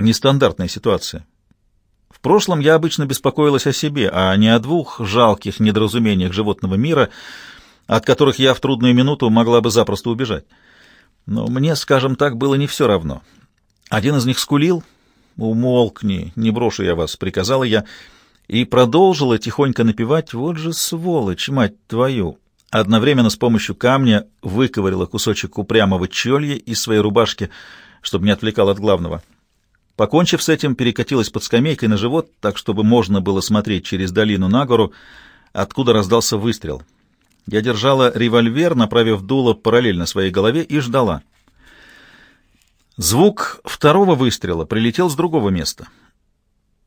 Нестандартная ситуация. В прошлом я обычно беспокоилась о себе, а не о двух жалких недоразумениях животного мира, от которых я в трудную минуту могла бы запросто убежать. Но мне, скажем так, было не все равно. Один из них скулил. «Умолкни, не брошу я вас», — приказала я, и продолжила тихонько напевать «Вот же сволочь, мать твою!» Одновременно с помощью камня выковырила кусочек упрямого чолья из своей рубашки, чтобы не отвлекал от главного. Покончив с этим, перекатилась под скамейкой на живот, так, чтобы можно было смотреть через долину на гору, откуда раздался выстрел. Я держала револьвер, направив дуло параллельно своей голове, и ждала. Звук второго выстрела прилетел с другого места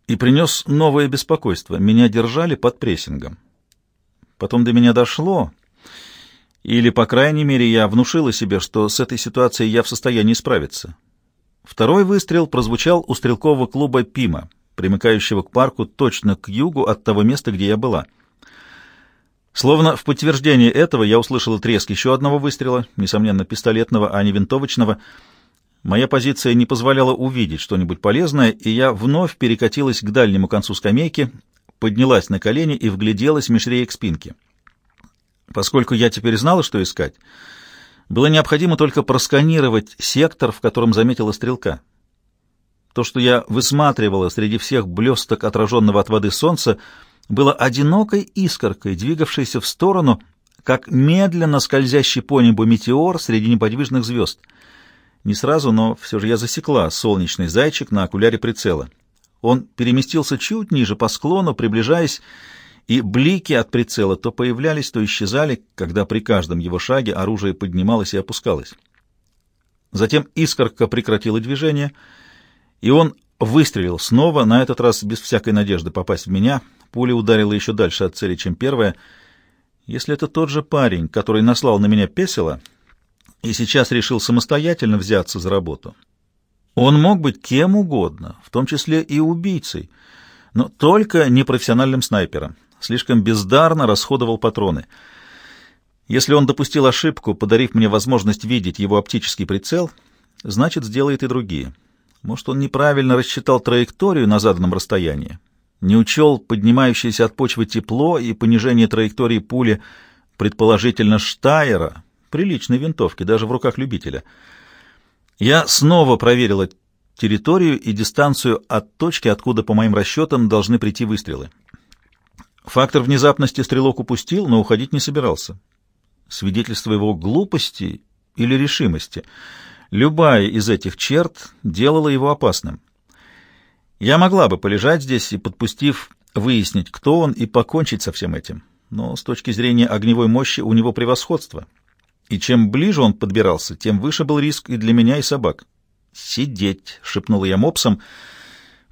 и принес новое беспокойство. Меня держали под прессингом. Потом до меня дошло, или, по крайней мере, я внушила себе, что с этой ситуацией я в состоянии справиться. Второй выстрел прозвучал у стрелкового клуба «Пима», примыкающего к парку точно к югу от того места, где я была. Словно в подтверждение этого я услышала треск еще одного выстрела, несомненно, пистолетного, а не винтовочного. Моя позиция не позволяла увидеть что-нибудь полезное, и я вновь перекатилась к дальнему концу скамейки, поднялась на колени и вгляделась меж реек спинки. Поскольку я теперь знала, что искать, было необходимо только просканировать сектор, в котором заметила стрелка. То, что я высматривала среди всех блесток отраженного от воды солнца, было одинокой искоркой, двигавшейся в сторону, как медленно скользящий по небу метеор среди неподвижных звезд. Не сразу, но все же я засекла солнечный зайчик на окуляре прицела. Он переместился чуть ниже по склону, приближаясь, и блики от прицела то появлялись, то исчезали, когда при каждом его шаге оружие поднималось и опускалось. Затем искорка прекратила движение, и он выстрелил снова, на этот раз без всякой надежды попасть в меня. Пуля ударила еще дальше от цели, чем первая. Если это тот же парень, который наслал на меня песело и сейчас решил самостоятельно взяться за работу, он мог быть кем угодно, в том числе и убийцей, но только не профессиональным снайпером слишком бездарно расходовал патроны. Если он допустил ошибку, подарив мне возможность видеть его оптический прицел, значит, сделает и другие. Может, он неправильно рассчитал траекторию на заданном расстоянии, не учел поднимающееся от почвы тепло и понижение траектории пули, предположительно Штайера, приличной винтовки, даже в руках любителя. Я снова проверила территорию и дистанцию от точки, откуда, по моим расчетам, должны прийти выстрелы. Фактор внезапности стрелок упустил, но уходить не собирался. Свидетельство его глупости или решимости. Любая из этих черт делала его опасным. Я могла бы полежать здесь и, подпустив, выяснить, кто он, и покончить со всем этим. Но с точки зрения огневой мощи у него превосходство. И чем ближе он подбирался, тем выше был риск и для меня, и собак. «Сидеть!» — шепнула я мопсом.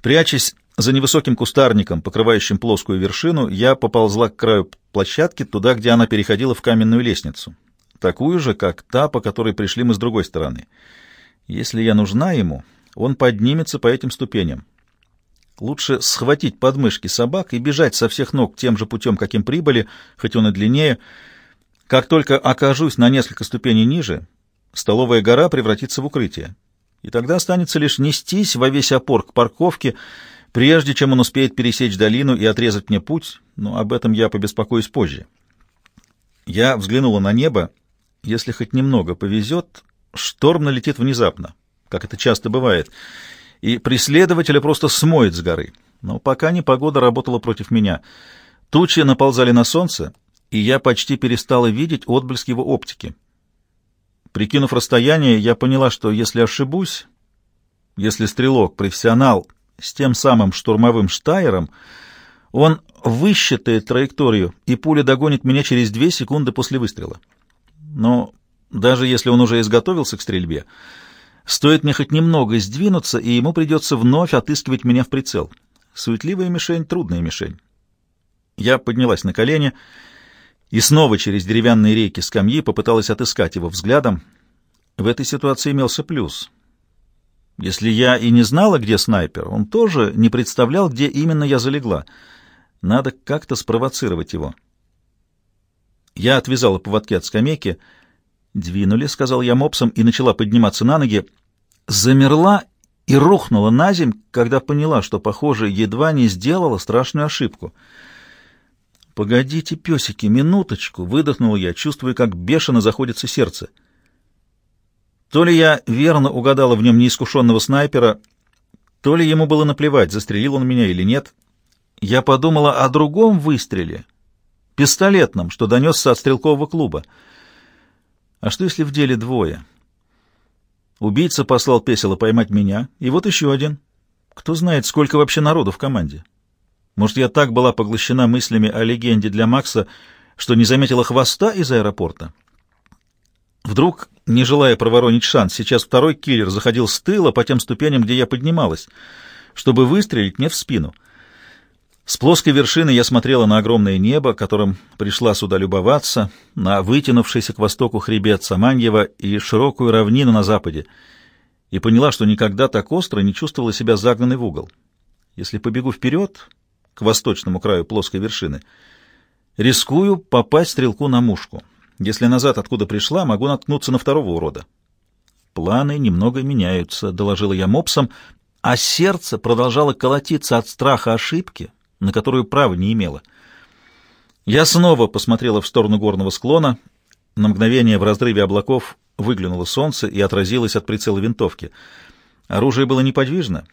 Прячась за невысоким кустарником, покрывающим плоскую вершину, я поползла к краю площадки, туда, где она переходила в каменную лестницу, такую же, как та, по которой пришли мы с другой стороны. Если я нужна ему, он поднимется по этим ступеням. Лучше схватить подмышки собак и бежать со всех ног тем же путем, каким прибыли, хоть он и длиннее. Как только окажусь на несколько ступеней ниже, столовая гора превратится в укрытие. И тогда останется лишь нестись во весь опор к парковке, прежде чем он успеет пересечь долину и отрезать мне путь, но об этом я побеспокоюсь позже. Я взглянула на небо. Если хоть немного повезет, шторм налетит внезапно, как это часто бывает, и преследователя просто смоет с горы. Но пока непогода работала против меня. Тучи наползали на солнце, и я почти перестала видеть отблеск его оптики. Прикинув расстояние, я поняла, что если ошибусь, если стрелок, профессионал, с тем самым штурмовым штайером, он высчитает траекторию, и пуля догонит меня через две секунды после выстрела. Но даже если он уже изготовился к стрельбе, стоит мне хоть немного сдвинуться, и ему придется вновь отыскивать меня в прицел. Суетливая мишень — трудная мишень. Я поднялась на колени и снова через деревянные рейки скамьи попыталась отыскать его взглядом. В этой ситуации имелся плюс — если я и не знала, где снайпер, он тоже не представлял, где именно я залегла. Надо как-то спровоцировать его. Я отвязала поводки от скамейки. «Двинули», — сказал я мопсом, и начала подниматься на ноги. Замерла и рухнула на земь, когда поняла, что, похоже, едва не сделала страшную ошибку. «Погодите, песики, минуточку!» — выдохнул я, чувствуя, как бешено заходится сердце. То ли я верно угадала в нем неискушенного снайпера, то ли ему было наплевать, застрелил он меня или нет. Я подумала о другом выстреле, пистолетном, что донесся от стрелкового клуба. А что, если в деле двое?» Убийца послал Песело поймать меня, и вот еще один. Кто знает, сколько вообще народу в команде. Может, я так была поглощена мыслями о легенде для Макса, что не заметила хвоста из аэропорта? Вдруг, не желая проворонить шанс, сейчас второй киллер заходил с тыла по тем ступеням, где я поднималась, чтобы выстрелить мне в спину — с плоской вершины я смотрела на огромное небо, которым пришла сюда любоваться, на вытянувшийся к востоку хребет Саманьева и широкую равнину на западе, и поняла, что никогда так остро не чувствовала себя загнанной в угол. Если побегу вперед, к восточному краю плоской вершины, рискую попасть стрелку на мушку. Если назад, откуда пришла, могу наткнуться на второго урода. Планы немного меняются, — доложила я мопсом, а сердце продолжало колотиться от страха ошибки, на которую права не имела. Я снова посмотрела в сторону горного склона. На мгновение в разрыве облаков выглянуло солнце и отразилось от прицела винтовки. Оружие было неподвижно,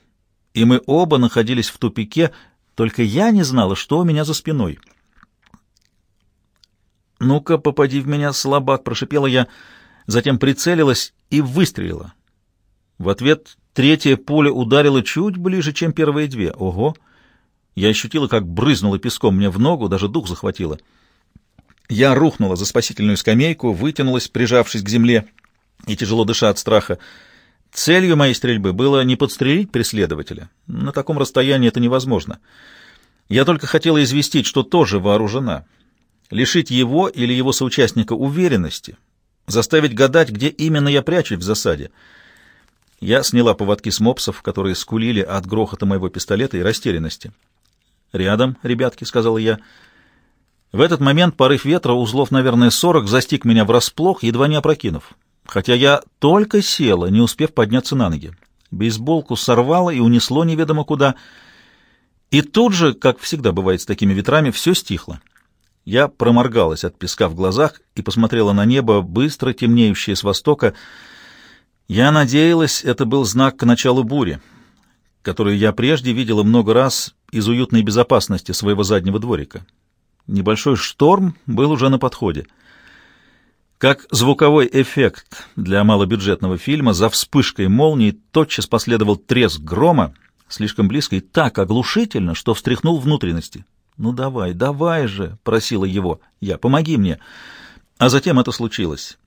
и мы оба находились в тупике, только я не знала, что у меня за спиной. «Ну-ка, попади в меня, слабак!» — прошипела я, затем прицелилась и выстрелила. В ответ третья пуля ударила чуть ближе, чем первые две. Ого! Я ощутила, как брызнуло песком мне в ногу, даже дух захватило. Я рухнула за спасительную скамейку, вытянулась, прижавшись к земле и тяжело дыша от страха. Целью моей стрельбы было не подстрелить преследователя. На таком расстоянии это невозможно. Я только хотела известить, что тоже вооружена. Лишить его или его соучастника уверенности, заставить гадать, где именно я прячусь в засаде. Я сняла поводки с мопсов, которые скулили от грохота моего пистолета и растерянности. «Рядом, ребятки», — сказал я. В этот момент порыв ветра, узлов, наверное, сорок, застиг меня врасплох, едва не опрокинув. Хотя я только села, не успев подняться на ноги. Бейсболку сорвало и унесло неведомо куда. И тут же, как всегда бывает с такими ветрами, все стихло. Я проморгалась от песка в глазах и посмотрела на небо, быстро темнеющее с востока. Я надеялась, это был знак к началу бури, которую я прежде видела много раз из уютной безопасности своего заднего дворика. Небольшой шторм был уже на подходе. Как звуковой эффект для малобюджетного фильма, за вспышкой молнии тотчас последовал треск грома, слишком близко и так оглушительно, что встряхнул внутренности. «Ну давай, давай же!» — просила его. «Я, помоги мне!» А затем это случилось.